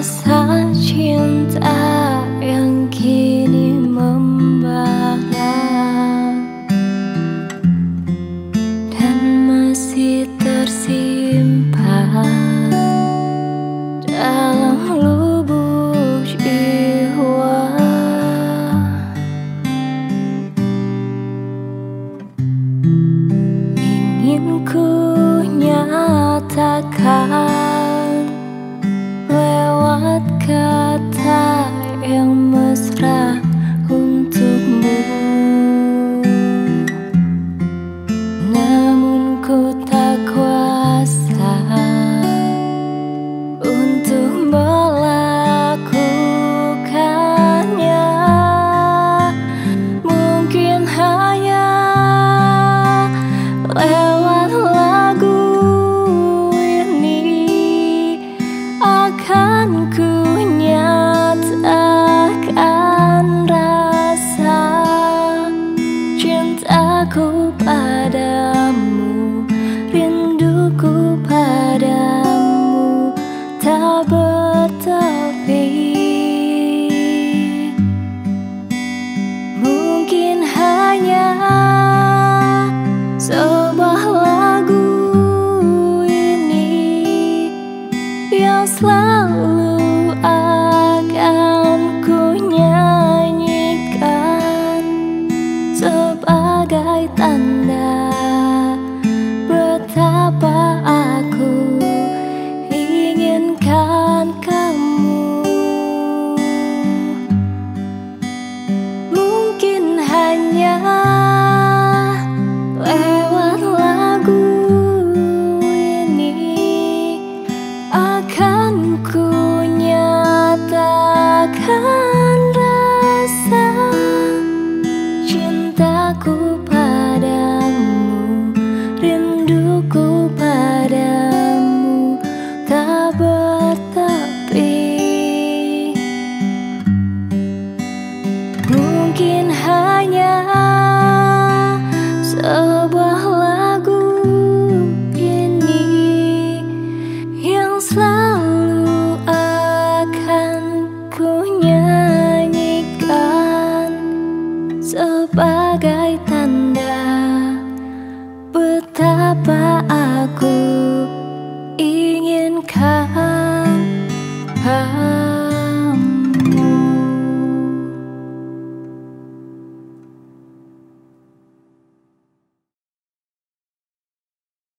rasa cinta yang kini membara dan masih tersimpan dalam lubuk jiwa. Ingin ku nyatakan kata yang selalu akan ku nyanyikan sebagai tanda sebagai tanda betapa aku ingin kau.